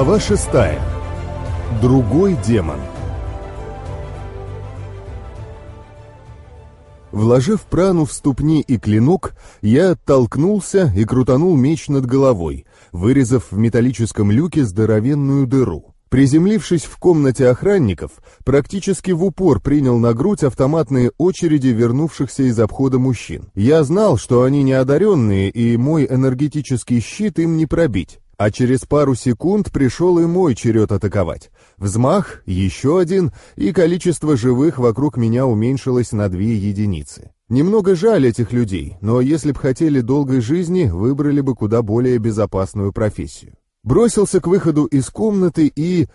Глава шестая. Другой демон. Вложив прану в ступни и клинок, я оттолкнулся и крутанул меч над головой, вырезав в металлическом люке здоровенную дыру. Приземлившись в комнате охранников, практически в упор принял на грудь автоматные очереди вернувшихся из обхода мужчин. Я знал, что они неодаренные, и мой энергетический щит им не пробить. А через пару секунд пришел и мой черед атаковать. Взмах, еще один, и количество живых вокруг меня уменьшилось на две единицы. Немного жаль этих людей, но если б хотели долгой жизни, выбрали бы куда более безопасную профессию. Бросился к выходу из комнаты и...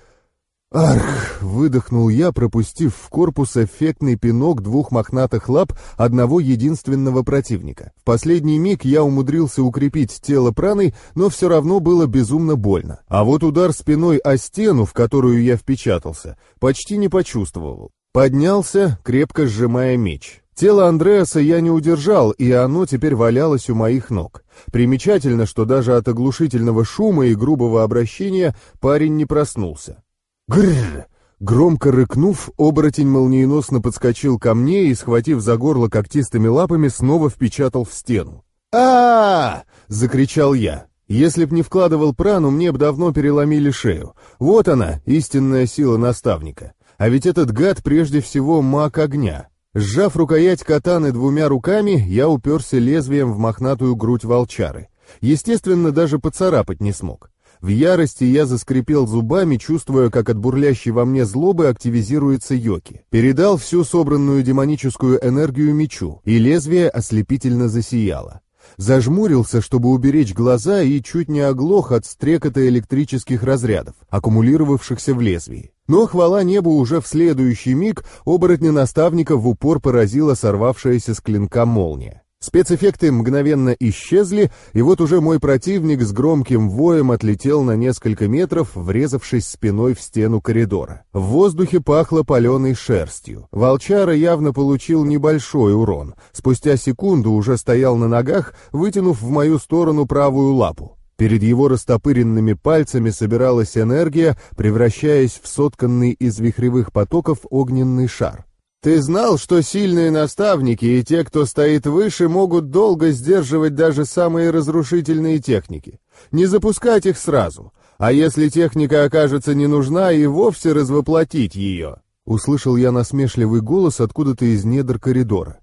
«Арх!» — выдохнул я, пропустив в корпус эффектный пинок двух мохнатых лап одного единственного противника. В последний миг я умудрился укрепить тело праной, но все равно было безумно больно. А вот удар спиной о стену, в которую я впечатался, почти не почувствовал. Поднялся, крепко сжимая меч. Тело Андреаса я не удержал, и оно теперь валялось у моих ног. Примечательно, что даже от оглушительного шума и грубого обращения парень не проснулся. Грррр! Громко рыкнув, оборотень молниеносно подскочил ко мне и, схватив за горло когтистыми лапами, снова впечатал в стену. а, закричал я. Если б не вкладывал прану, мне б давно переломили шею. Вот она, истинная сила наставника. А ведь этот гад прежде всего маг огня. Сжав рукоять катаны двумя руками, я уперся лезвием в мохнатую грудь волчары. Естественно, даже поцарапать не смог. В ярости я заскрипел зубами, чувствуя, как от бурлящей во мне злобы активизируется Йоки. Передал всю собранную демоническую энергию мечу, и лезвие ослепительно засияло. Зажмурился, чтобы уберечь глаза, и чуть не оглох от стрекота электрических разрядов, аккумулировавшихся в лезвии. Но, хвала небу, уже в следующий миг оборотня наставника в упор поразила сорвавшаяся с клинка молния. Спецэффекты мгновенно исчезли, и вот уже мой противник с громким воем отлетел на несколько метров, врезавшись спиной в стену коридора. В воздухе пахло паленой шерстью. Волчара явно получил небольшой урон. Спустя секунду уже стоял на ногах, вытянув в мою сторону правую лапу. Перед его растопыренными пальцами собиралась энергия, превращаясь в сотканный из вихревых потоков огненный шар. Ты знал, что сильные наставники и те, кто стоит выше, могут долго сдерживать даже самые разрушительные техники. Не запускать их сразу, а если техника окажется не нужна, и вовсе развоплотить ее. Услышал я насмешливый голос откуда-то из недр коридора.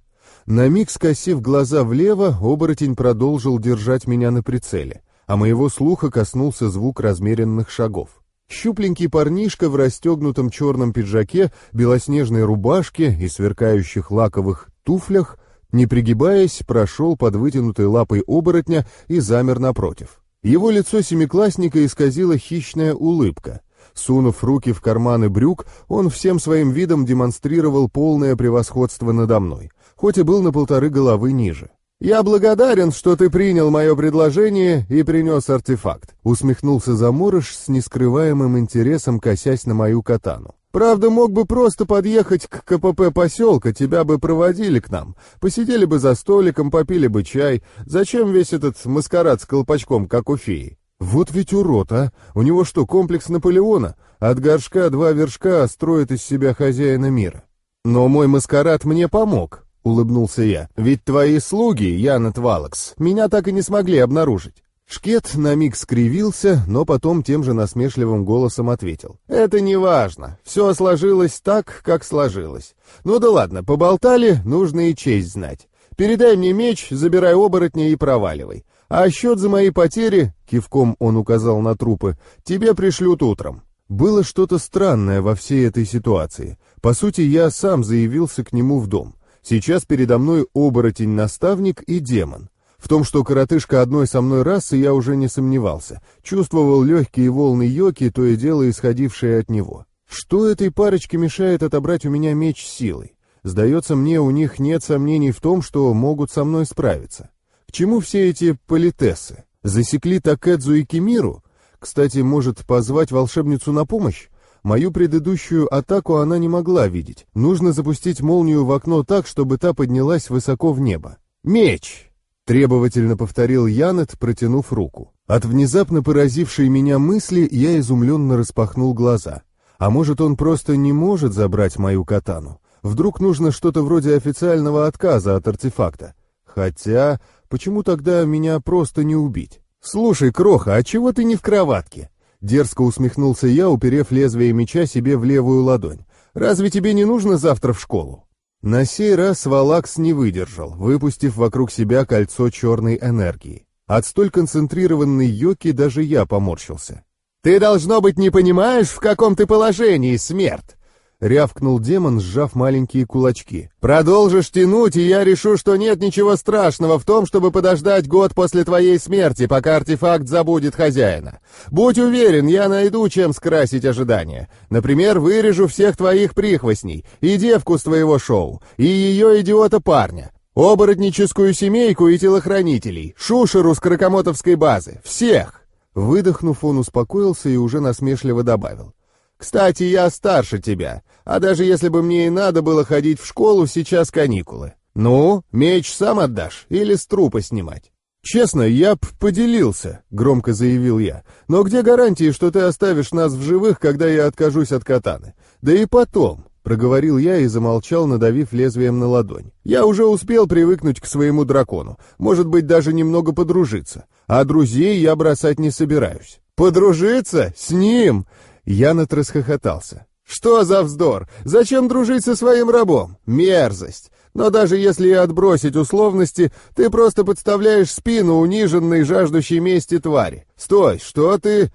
На миг скосив глаза влево, оборотень продолжил держать меня на прицеле, а моего слуха коснулся звук размеренных шагов. Щупленький парнишка в расстегнутом черном пиджаке, белоснежной рубашке и сверкающих лаковых туфлях, не пригибаясь, прошел под вытянутой лапой оборотня и замер напротив. Его лицо семиклассника исказила хищная улыбка. Сунув руки в карманы брюк, он всем своим видом демонстрировал полное превосходство надо мной, хоть и был на полторы головы ниже. «Я благодарен, что ты принял мое предложение и принес артефакт», — усмехнулся Заморыш с нескрываемым интересом, косясь на мою катану. «Правда, мог бы просто подъехать к КПП поселка, тебя бы проводили к нам, посидели бы за столиком, попили бы чай. Зачем весь этот маскарад с колпачком, как у феи?» «Вот ведь урод, а! У него что, комплекс Наполеона? От горшка два вершка строит из себя хозяина мира. Но мой маскарад мне помог. — улыбнулся я. «Ведь твои слуги, Янет Валакс, меня так и не смогли обнаружить». Шкет на миг скривился, но потом тем же насмешливым голосом ответил. «Это не важно. Все сложилось так, как сложилось. Ну да ладно, поболтали, нужно и честь знать. Передай мне меч, забирай оборотня и проваливай. А счет за мои потери, — кивком он указал на трупы, — тебе пришлют утром». Было что-то странное во всей этой ситуации. По сути, я сам заявился к нему в дом. Сейчас передо мной оборотень-наставник и демон. В том, что коротышка одной со мной расы, я уже не сомневался. Чувствовал легкие волны йоки, то и дело исходившие от него. Что этой парочке мешает отобрать у меня меч силой? Сдается мне, у них нет сомнений в том, что могут со мной справиться. К чему все эти политессы? Засекли Такэдзу и Кимиру? Кстати, может позвать волшебницу на помощь? Мою предыдущую атаку она не могла видеть. Нужно запустить молнию в окно так, чтобы та поднялась высоко в небо. «Меч!» — требовательно повторил Янет, протянув руку. От внезапно поразившей меня мысли я изумленно распахнул глаза. А может, он просто не может забрать мою катану? Вдруг нужно что-то вроде официального отказа от артефакта? Хотя, почему тогда меня просто не убить? «Слушай, Кроха, а чего ты не в кроватке?» Дерзко усмехнулся я, уперев лезвие меча себе в левую ладонь. «Разве тебе не нужно завтра в школу?» На сей раз Валакс не выдержал, выпустив вокруг себя кольцо черной энергии. От столь концентрированной йоки даже я поморщился. «Ты, должно быть, не понимаешь, в каком ты положении, смерть!» Рявкнул демон, сжав маленькие кулачки. «Продолжишь тянуть, и я решу, что нет ничего страшного в том, чтобы подождать год после твоей смерти, пока артефакт забудет хозяина. Будь уверен, я найду, чем скрасить ожидания. Например, вырежу всех твоих прихвостней, и девку с твоего шоу, и ее идиота-парня, оборотническую семейку и телохранителей, шушеру с кракомотовской базы, всех!» Выдохнув, он успокоился и уже насмешливо добавил. Кстати, я старше тебя, а даже если бы мне и надо было ходить в школу, сейчас каникулы. Ну, меч сам отдашь или с трупа снимать? «Честно, я б поделился», — громко заявил я. «Но где гарантии, что ты оставишь нас в живых, когда я откажусь от катаны? Да и потом», — проговорил я и замолчал, надавив лезвием на ладонь. «Я уже успел привыкнуть к своему дракону, может быть, даже немного подружиться. А друзей я бросать не собираюсь». «Подружиться? С ним? Янет расхохотался. «Что за вздор? Зачем дружить со своим рабом? Мерзость! Но даже если и отбросить условности, ты просто подставляешь спину униженной, жаждущей мести твари. Стой, что ты...»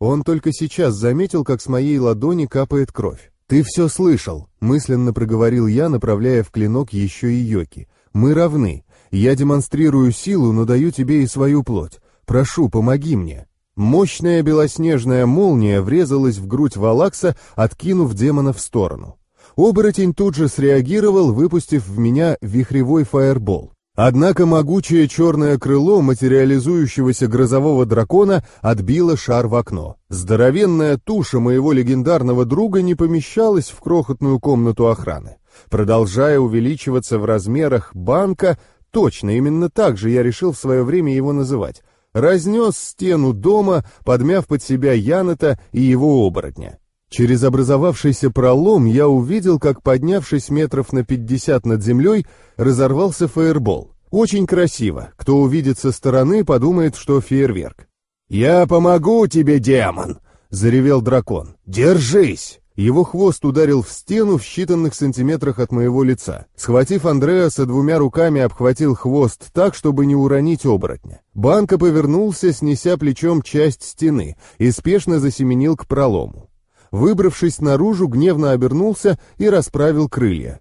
Он только сейчас заметил, как с моей ладони капает кровь. «Ты все слышал», — мысленно проговорил я, направляя в клинок еще и йоки. «Мы равны. Я демонстрирую силу, но даю тебе и свою плоть. Прошу, помоги мне». Мощная белоснежная молния врезалась в грудь Валакса, откинув демона в сторону. Оборотень тут же среагировал, выпустив в меня вихревой фаербол. Однако могучее черное крыло материализующегося грозового дракона отбило шар в окно. Здоровенная туша моего легендарного друга не помещалась в крохотную комнату охраны. Продолжая увеличиваться в размерах банка, точно именно так же я решил в свое время его называть, разнес стену дома, подмяв под себя Яната и его оборотня. Через образовавшийся пролом я увидел, как, поднявшись метров на пятьдесят над землей, разорвался фаербол. Очень красиво. Кто увидит со стороны, подумает, что фейерверк. «Я помогу тебе, демон!» — заревел дракон. «Держись!» Его хвост ударил в стену в считанных сантиметрах от моего лица. Схватив Андреаса двумя руками, обхватил хвост так, чтобы не уронить оборотня. Банка повернулся, снеся плечом часть стены, и спешно засеменил к пролому. Выбравшись наружу, гневно обернулся и расправил крылья.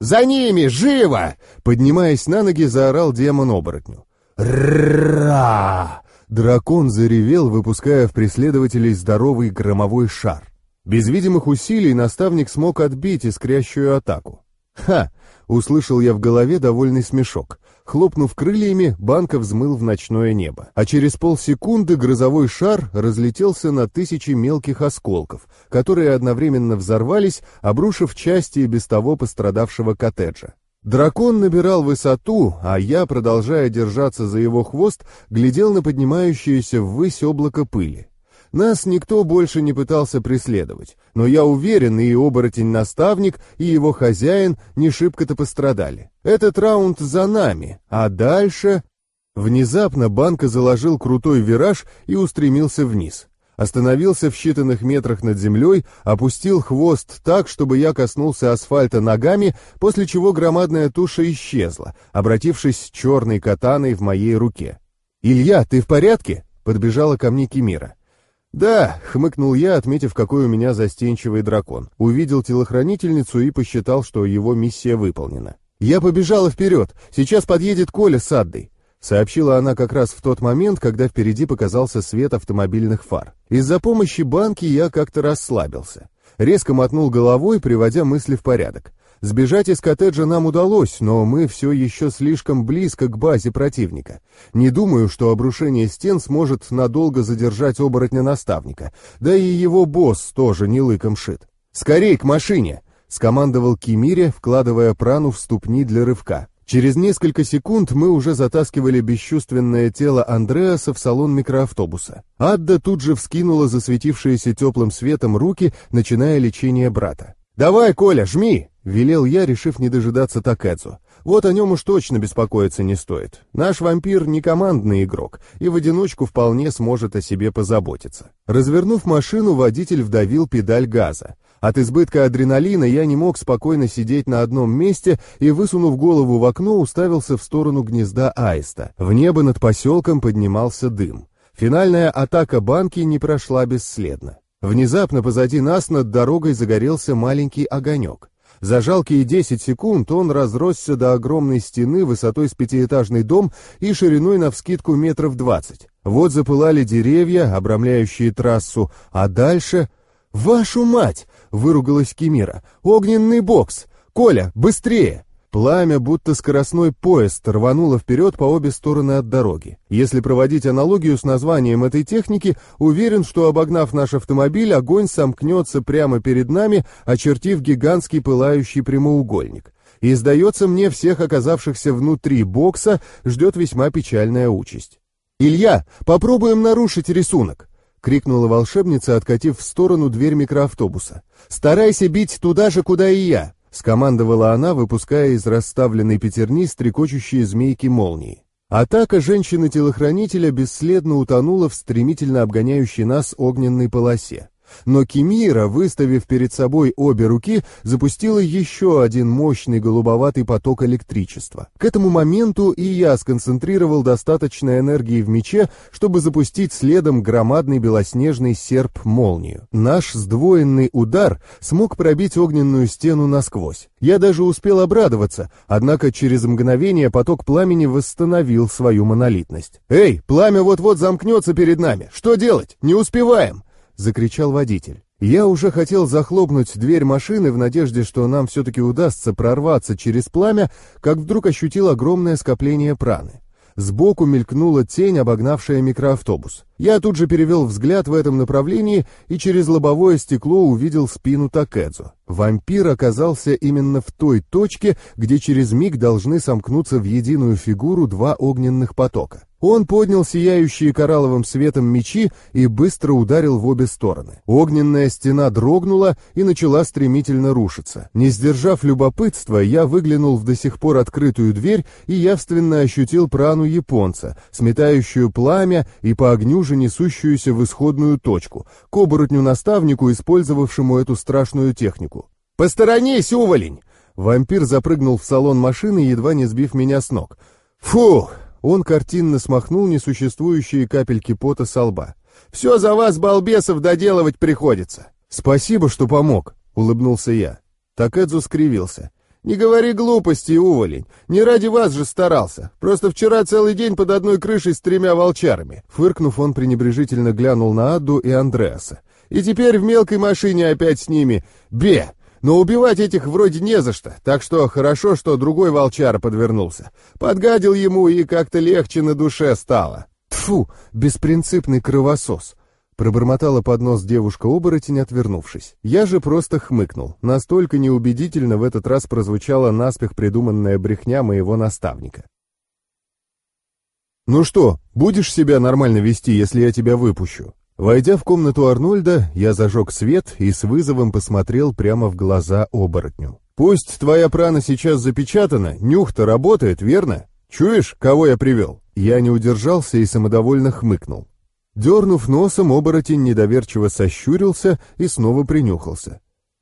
«За ними! Живо!» Поднимаясь на ноги, заорал демон оборотню. «Ра!» Дракон заревел, выпуская в преследователей здоровый громовой шар. Без видимых усилий наставник смог отбить искрящую атаку. «Ха!» — услышал я в голове довольный смешок. Хлопнув крыльями, банка взмыл в ночное небо. А через полсекунды грозовой шар разлетелся на тысячи мелких осколков, которые одновременно взорвались, обрушив части и без того пострадавшего коттеджа. Дракон набирал высоту, а я, продолжая держаться за его хвост, глядел на поднимающееся ввысь облако пыли. Нас никто больше не пытался преследовать, но я уверен, и оборотень-наставник, и его хозяин не шибко-то пострадали. Этот раунд за нами, а дальше... Внезапно банка заложил крутой вираж и устремился вниз. Остановился в считанных метрах над землей, опустил хвост так, чтобы я коснулся асфальта ногами, после чего громадная туша исчезла, обратившись черной катаной в моей руке. «Илья, ты в порядке?» — подбежала ко мне Кемира. «Да», — хмыкнул я, отметив, какой у меня застенчивый дракон. Увидел телохранительницу и посчитал, что его миссия выполнена. «Я побежала вперед. Сейчас подъедет Коля с Аддой», — сообщила она как раз в тот момент, когда впереди показался свет автомобильных фар. Из-за помощи банки я как-то расслабился. Резко мотнул головой, приводя мысли в порядок. Сбежать из коттеджа нам удалось, но мы все еще слишком близко к базе противника. Не думаю, что обрушение стен сможет надолго задержать оборотня-наставника, да и его босс тоже не лыком шит. «Скорей к машине!» — скомандовал Кимире, вкладывая прану в ступни для рывка. Через несколько секунд мы уже затаскивали бесчувственное тело Андреаса в салон микроавтобуса. Адда тут же вскинула засветившиеся теплым светом руки, начиная лечение брата. «Давай, Коля, жми!» — велел я, решив не дожидаться Такэдзу. Вот о нем уж точно беспокоиться не стоит. Наш вампир не командный игрок, и в одиночку вполне сможет о себе позаботиться. Развернув машину, водитель вдавил педаль газа. От избытка адреналина я не мог спокойно сидеть на одном месте и, высунув голову в окно, уставился в сторону гнезда аиста. В небо над поселком поднимался дым. Финальная атака банки не прошла бесследно. Внезапно позади нас над дорогой загорелся маленький огонек. За жалкие 10 секунд он разросся до огромной стены высотой с пятиэтажный дом и шириной навскидку метров 20. Вот запылали деревья, обрамляющие трассу, а дальше... «Вашу мать!» — выругалась Кемира. «Огненный бокс! Коля, быстрее!» Пламя, будто скоростной поезд, рвануло вперед по обе стороны от дороги. Если проводить аналогию с названием этой техники, уверен, что обогнав наш автомобиль, огонь сомкнется прямо перед нами, очертив гигантский пылающий прямоугольник. И, сдается мне, всех оказавшихся внутри бокса ждет весьма печальная участь. «Илья, попробуем нарушить рисунок!» — крикнула волшебница, откатив в сторону дверь микроавтобуса. «Старайся бить туда же, куда и я!» — скомандовала она, выпуская из расставленной пятерни стрекочущие змейки молнии. Атака женщины-телохранителя бесследно утонула в стремительно обгоняющей нас огненной полосе. Но Кимира, выставив перед собой обе руки, запустила еще один мощный голубоватый поток электричества. К этому моменту и я сконцентрировал достаточно энергии в мече, чтобы запустить следом громадный белоснежный серп-молнию. Наш сдвоенный удар смог пробить огненную стену насквозь. Я даже успел обрадоваться, однако через мгновение поток пламени восстановил свою монолитность. «Эй, пламя вот-вот замкнется перед нами! Что делать? Не успеваем!» Закричал водитель. Я уже хотел захлопнуть дверь машины в надежде, что нам все-таки удастся прорваться через пламя, как вдруг ощутил огромное скопление праны. Сбоку мелькнула тень, обогнавшая микроавтобус. Я тут же перевел взгляд в этом направлении и через лобовое стекло увидел спину Такэдзу. Вампир оказался именно в той точке, где через миг должны сомкнуться в единую фигуру два огненных потока. Он поднял сияющие коралловым светом мечи и быстро ударил в обе стороны. Огненная стена дрогнула и начала стремительно рушиться. Не сдержав любопытства, я выглянул в до сих пор открытую дверь и явственно ощутил прану японца, сметающую пламя и по огню же несущуюся в исходную точку, к оборотню-наставнику, использовавшему эту страшную технику. «Посторонись, уволень!» Вампир запрыгнул в салон машины, едва не сбив меня с ног. «Фух!» Он картинно смахнул несуществующие капельки пота со лба. «Все за вас, балбесов, доделывать приходится!» «Спасибо, что помог», — улыбнулся я. Такэдзу скривился. «Не говори глупости, уволень. Не ради вас же старался. Просто вчера целый день под одной крышей с тремя волчарами». Фыркнув, он пренебрежительно глянул на Адду и Андреаса. «И теперь в мелкой машине опять с ними. Бе! Но убивать этих вроде не за что, так что хорошо, что другой волчар подвернулся. Подгадил ему, и как-то легче на душе стало. Тфу, беспринципный кровосос. Пробормотала под нос девушка-оборотень, отвернувшись. Я же просто хмыкнул. Настолько неубедительно в этот раз прозвучала наспех придуманная брехня моего наставника. «Ну что, будешь себя нормально вести, если я тебя выпущу?» Войдя в комнату Арнольда, я зажег свет и с вызовом посмотрел прямо в глаза оборотню. «Пусть твоя прана сейчас запечатана, нюх-то работает, верно? Чуешь, кого я привел?» Я не удержался и самодовольно хмыкнул. Дернув носом, оборотень недоверчиво сощурился и снова принюхался.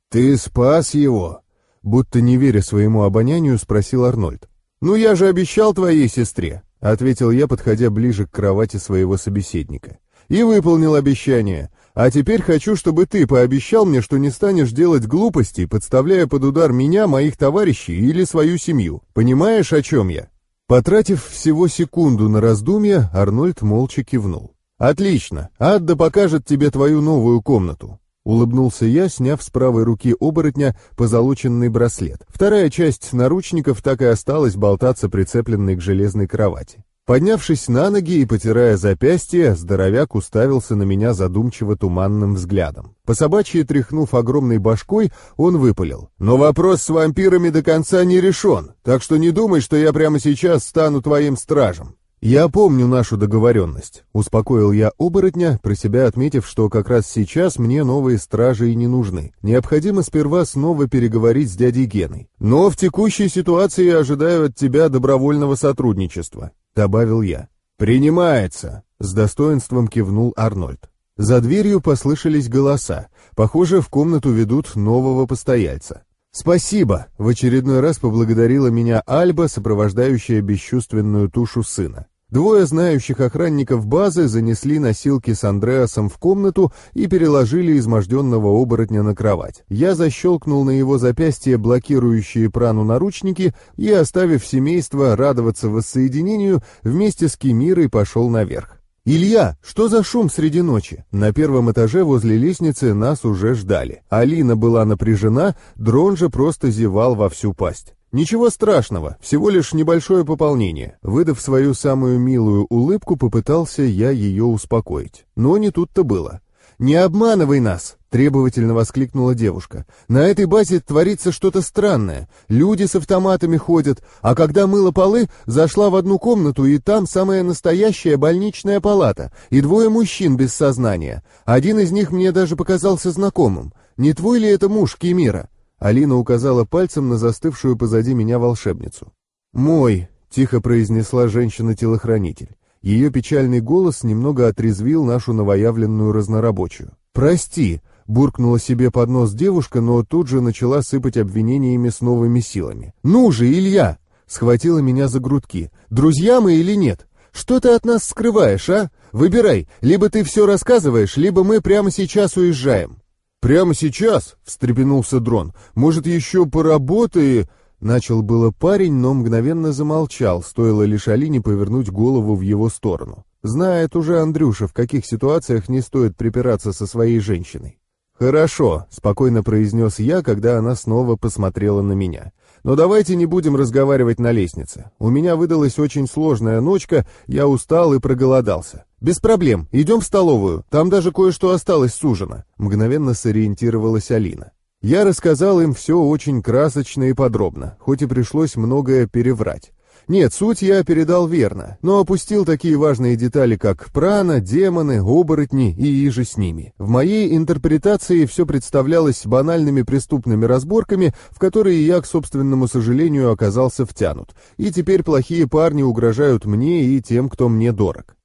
«Ты спас его?» Будто не веря своему обонянию, спросил Арнольд. «Ну я же обещал твоей сестре», — ответил я, подходя ближе к кровати своего собеседника и выполнил обещание. А теперь хочу, чтобы ты пообещал мне, что не станешь делать глупостей, подставляя под удар меня, моих товарищей или свою семью. Понимаешь, о чем я?» Потратив всего секунду на раздумье, Арнольд молча кивнул. «Отлично. Адда покажет тебе твою новую комнату». Улыбнулся я, сняв с правой руки оборотня позолоченный браслет. Вторая часть наручников так и осталась болтаться прицепленной к железной кровати. Поднявшись на ноги и потирая запястье, здоровяк уставился на меня задумчиво туманным взглядом. По собачьи тряхнув огромной башкой, он выпалил. «Но вопрос с вампирами до конца не решен, так что не думай, что я прямо сейчас стану твоим стражем. «Я помню нашу договоренность», — успокоил я оборотня, про себя отметив, что как раз сейчас мне новые стражи и не нужны. Необходимо сперва снова переговорить с дядей Геной. «Но в текущей ситуации ожидаю от тебя добровольного сотрудничества», — добавил я. «Принимается», — с достоинством кивнул Арнольд. За дверью послышались голоса. Похоже, в комнату ведут нового постояльца. «Спасибо!» — в очередной раз поблагодарила меня Альба, сопровождающая бесчувственную тушу сына. Двое знающих охранников базы занесли носилки с Андреасом в комнату и переложили изможденного оборотня на кровать. Я защелкнул на его запястье блокирующие прану наручники и, оставив семейство радоваться воссоединению, вместе с Кемирой пошел наверх. «Илья, что за шум среди ночи?» На первом этаже возле лестницы нас уже ждали. Алина была напряжена, дрон же просто зевал во всю пасть. «Ничего страшного, всего лишь небольшое пополнение». Выдав свою самую милую улыбку, попытался я ее успокоить. Но не тут-то было. «Не обманывай нас!» — требовательно воскликнула девушка. «На этой базе творится что-то странное. Люди с автоматами ходят, а когда мыла полы, зашла в одну комнату, и там самая настоящая больничная палата, и двое мужчин без сознания. Один из них мне даже показался знакомым. Не твой ли это муж, Кемира?» Алина указала пальцем на застывшую позади меня волшебницу. «Мой», — тихо произнесла женщина-телохранитель. Ее печальный голос немного отрезвил нашу новоявленную разнорабочую. «Прости», — буркнула себе под нос девушка, но тут же начала сыпать обвинениями с новыми силами. «Ну же, Илья!» — схватила меня за грудки. «Друзья мы или нет? Что ты от нас скрываешь, а? Выбирай, либо ты все рассказываешь, либо мы прямо сейчас уезжаем». «Прямо сейчас?» — встрепенулся дрон. «Может, еще поработай...» Начал было парень, но мгновенно замолчал, стоило лишь Алине повернуть голову в его сторону. Знает уже Андрюша, в каких ситуациях не стоит припираться со своей женщиной. «Хорошо», — спокойно произнес я, когда она снова посмотрела на меня. «Но давайте не будем разговаривать на лестнице. У меня выдалась очень сложная ночка, я устал и проголодался». «Без проблем, идем в столовую, там даже кое-что осталось с ужина», — мгновенно сориентировалась Алина. Я рассказал им все очень красочно и подробно, хоть и пришлось многое переврать. Нет, суть я передал верно, но опустил такие важные детали, как прана, демоны, оборотни и иже с ними. В моей интерпретации все представлялось банальными преступными разборками, в которые я, к собственному сожалению, оказался втянут. И теперь плохие парни угрожают мне и тем, кто мне дорог.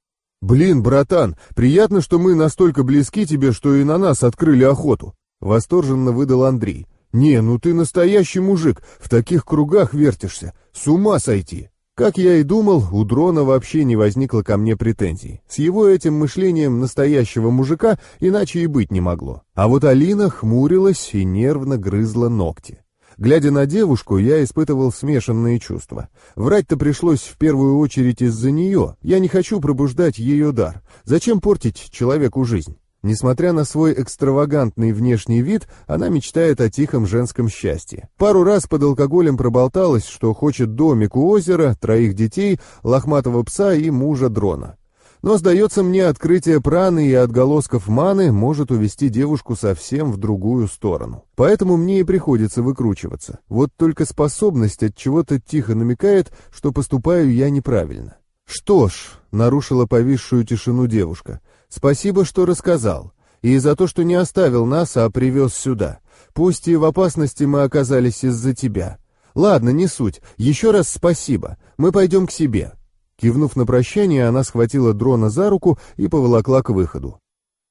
«Блин, братан, приятно, что мы настолько близки тебе, что и на нас открыли охоту. Восторженно выдал Андрей. «Не, ну ты настоящий мужик, в таких кругах вертишься, с ума сойти!» Как я и думал, у дрона вообще не возникло ко мне претензий. С его этим мышлением настоящего мужика иначе и быть не могло. А вот Алина хмурилась и нервно грызла ногти. Глядя на девушку, я испытывал смешанные чувства. Врать-то пришлось в первую очередь из-за нее. Я не хочу пробуждать ее дар. Зачем портить человеку жизнь? Несмотря на свой экстравагантный внешний вид, она мечтает о тихом женском счастье. Пару раз под алкоголем проболталась, что хочет домик у озера, троих детей, лохматого пса и мужа дрона. Но, сдается мне, открытие праны и отголосков маны может увести девушку совсем в другую сторону. Поэтому мне и приходится выкручиваться. Вот только способность от чего-то тихо намекает, что поступаю я неправильно. «Что ж», — нарушила повисшую тишину девушка, — Спасибо, что рассказал. И за то, что не оставил нас, а привез сюда. Пусть и в опасности мы оказались из-за тебя. Ладно, не суть. Еще раз спасибо. Мы пойдем к себе». Кивнув на прощание, она схватила дрона за руку и поволокла к выходу.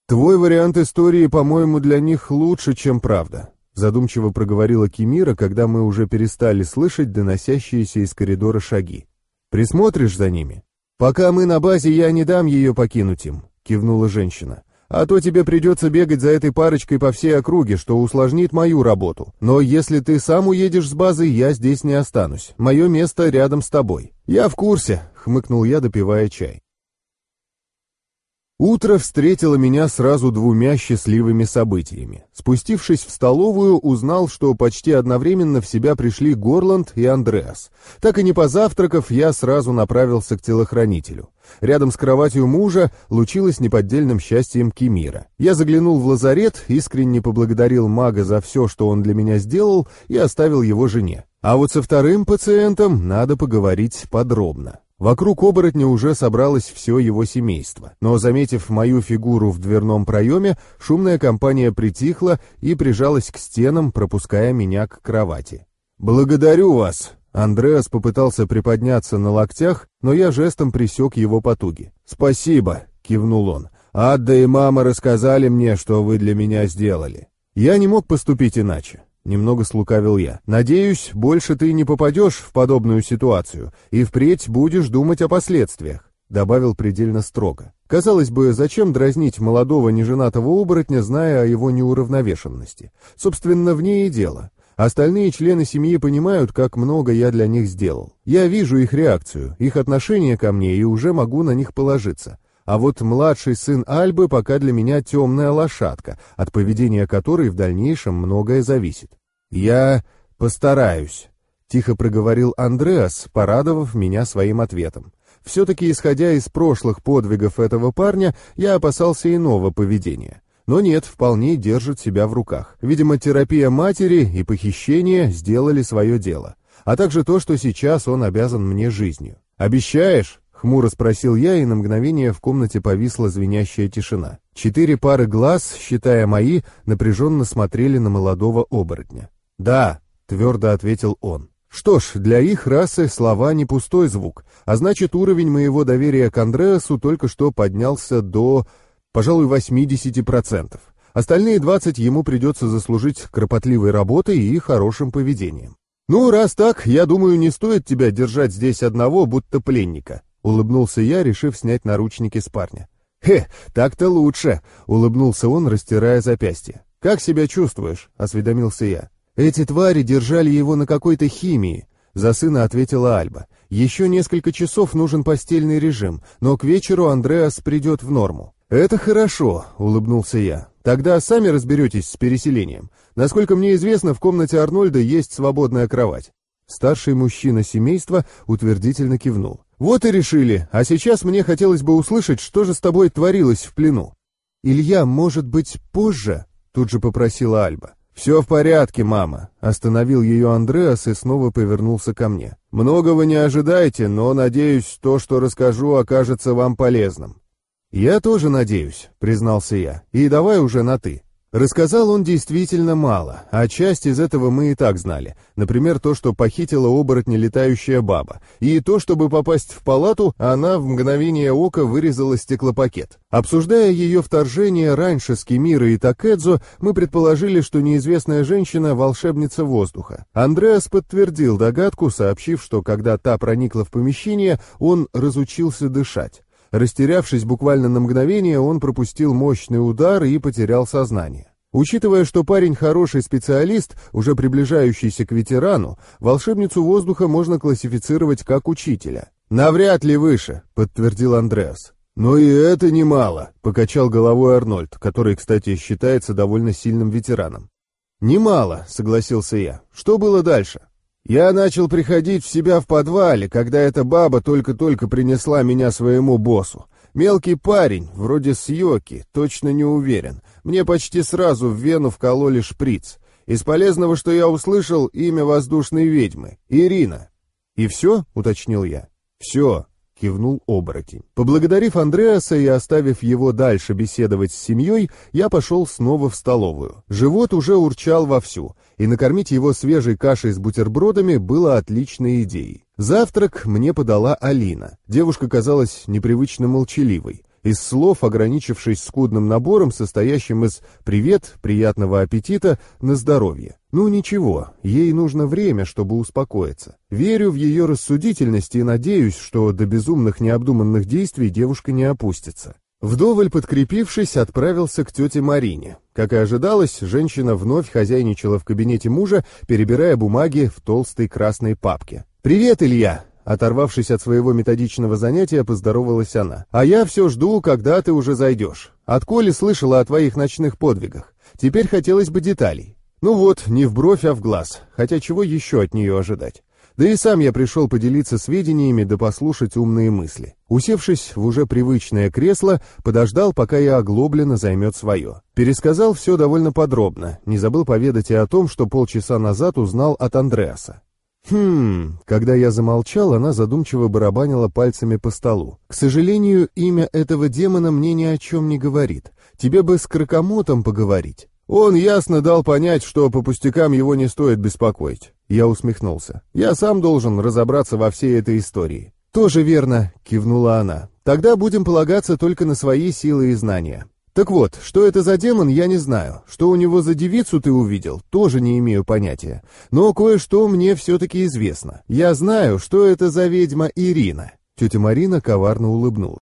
«Твой вариант истории, по-моему, для них лучше, чем правда», задумчиво проговорила Кимира, когда мы уже перестали слышать доносящиеся из коридора шаги. «Присмотришь за ними? Пока мы на базе, я не дам ее покинуть им. — кивнула женщина. «А то тебе придется бегать за этой парочкой по всей округе, что усложнит мою работу. Но если ты сам уедешь с базы, я здесь не останусь. Мое место рядом с тобой». «Я в курсе», — хмыкнул я, допивая чай. Утро встретило меня сразу двумя счастливыми событиями. Спустившись в столовую, узнал, что почти одновременно в себя пришли Горланд и Андреас. Так и не позавтракав, я сразу направился к телохранителю. Рядом с кроватью мужа лучилось неподдельным счастьем Кемира. Я заглянул в лазарет, искренне поблагодарил мага за все, что он для меня сделал, и оставил его жене. А вот со вторым пациентом надо поговорить подробно. Вокруг оборотня уже собралось все его семейство, но, заметив мою фигуру в дверном проеме, шумная компания притихла и прижалась к стенам, пропуская меня к кровати. «Благодарю вас!» Андреас попытался приподняться на локтях, но я жестом присек его потуги. «Спасибо!» — кивнул он. «Адда и мама рассказали мне, что вы для меня сделали. Я не мог поступить иначе. Немного слукавил я. «Надеюсь, больше ты не попадешь в подобную ситуацию и впредь будешь думать о последствиях», — добавил предельно строго. Казалось бы, зачем дразнить молодого неженатого оборотня, зная о его неуравновешенности? Собственно, в ней и дело. Остальные члены семьи понимают, как много я для них сделал. Я вижу их реакцию, их отношение ко мне и уже могу на них положиться. А вот младший сын Альбы пока для меня темная лошадка, от поведения которой в дальнейшем многое зависит. «Я постараюсь», — тихо проговорил Андреас, порадовав меня своим ответом. Все-таки, исходя из прошлых подвигов этого парня, я опасался иного поведения. Но нет, вполне держит себя в руках. Видимо, терапия матери и похищение сделали свое дело. А также то, что сейчас он обязан мне жизнью. «Обещаешь?» Хмуро спросил я, и на мгновение в комнате повисла звенящая тишина. Четыре пары глаз, считая мои, напряженно смотрели на молодого оборотня. «Да», — твердо ответил он. Что ж, для их расы слова не пустой звук, а значит уровень моего доверия к Андреасу только что поднялся до, пожалуй, 80%. Остальные 20 ему придется заслужить кропотливой работой и хорошим поведением. «Ну, раз так, я думаю, не стоит тебя держать здесь одного, будто пленника», Улыбнулся я, решив снять наручники с парня. «Хе, так-то лучше!» — улыбнулся он, растирая запястье. «Как себя чувствуешь?» — осведомился я. «Эти твари держали его на какой-то химии», — за сына ответила Альба. «Еще несколько часов нужен постельный режим, но к вечеру Андреас придет в норму». «Это хорошо», — улыбнулся я. «Тогда сами разберетесь с переселением. Насколько мне известно, в комнате Арнольда есть свободная кровать». Старший мужчина семейства утвердительно кивнул. «Вот и решили, а сейчас мне хотелось бы услышать, что же с тобой творилось в плену». «Илья, может быть, позже?» — тут же попросила Альба. «Все в порядке, мама», — остановил ее Андреас и снова повернулся ко мне. «Многого не ожидайте, но, надеюсь, то, что расскажу, окажется вам полезным». «Я тоже надеюсь», — признался я, — «и давай уже на «ты». Рассказал он действительно мало, а часть из этого мы и так знали. Например, то, что похитила оборотня летающая баба. И то, чтобы попасть в палату, она в мгновение ока вырезала стеклопакет. Обсуждая ее вторжение раньше с Кемирой и Такэдзо, мы предположили, что неизвестная женщина — волшебница воздуха. Андреас подтвердил догадку, сообщив, что когда та проникла в помещение, он разучился дышать. Растерявшись буквально на мгновение, он пропустил мощный удар и потерял сознание. Учитывая, что парень хороший специалист, уже приближающийся к ветерану, волшебницу воздуха можно классифицировать как учителя. «Навряд ли выше», — подтвердил Андреас. «Но и это немало», — покачал головой Арнольд, который, кстати, считается довольно сильным ветераном. «Немало», — согласился я. «Что было дальше?» Я начал приходить в себя в подвале, когда эта баба только-только принесла меня своему боссу. Мелкий парень, вроде Сьоки, точно не уверен. Мне почти сразу в вену вкололи шприц. Из полезного, что я услышал, имя воздушной ведьмы — Ирина. «И все?» — уточнил я. «Все», — кивнул оборотень. Поблагодарив Андреаса и оставив его дальше беседовать с семьей, я пошел снова в столовую. Живот уже урчал вовсю и накормить его свежей кашей с бутербродами было отличной идеей. Завтрак мне подала Алина. Девушка казалась непривычно молчаливой. Из слов, ограничившись скудным набором, состоящим из «привет», «приятного аппетита», «на здоровье». Ну ничего, ей нужно время, чтобы успокоиться. Верю в ее рассудительность и надеюсь, что до безумных необдуманных действий девушка не опустится. Вдоволь подкрепившись, отправился к тете Марине. Как и ожидалось, женщина вновь хозяйничала в кабинете мужа, перебирая бумаги в толстой красной папке. «Привет, Илья!» Оторвавшись от своего методичного занятия, поздоровалась она. «А я все жду, когда ты уже зайдешь. От Коли слышала о твоих ночных подвигах. Теперь хотелось бы деталей». Ну вот, не в бровь, а в глаз. Хотя чего еще от нее ожидать? Да и сам я пришел поделиться сведениями да послушать умные мысли. Усевшись в уже привычное кресло, подождал, пока я оглобленно займет свое. Пересказал все довольно подробно, не забыл поведать и о том, что полчаса назад узнал от Андреаса. «Хм...» Когда я замолчал, она задумчиво барабанила пальцами по столу. «К сожалению, имя этого демона мне ни о чем не говорит. Тебе бы с Кракомотом поговорить». Он ясно дал понять, что по пустякам его не стоит беспокоить. Я усмехнулся. «Я сам должен разобраться во всей этой истории». «Тоже верно», — кивнула она. «Тогда будем полагаться только на свои силы и знания». «Так вот, что это за демон, я не знаю. Что у него за девицу ты увидел, тоже не имею понятия. Но кое-что мне все-таки известно. Я знаю, что это за ведьма Ирина». Тетя Марина коварно улыбнулась.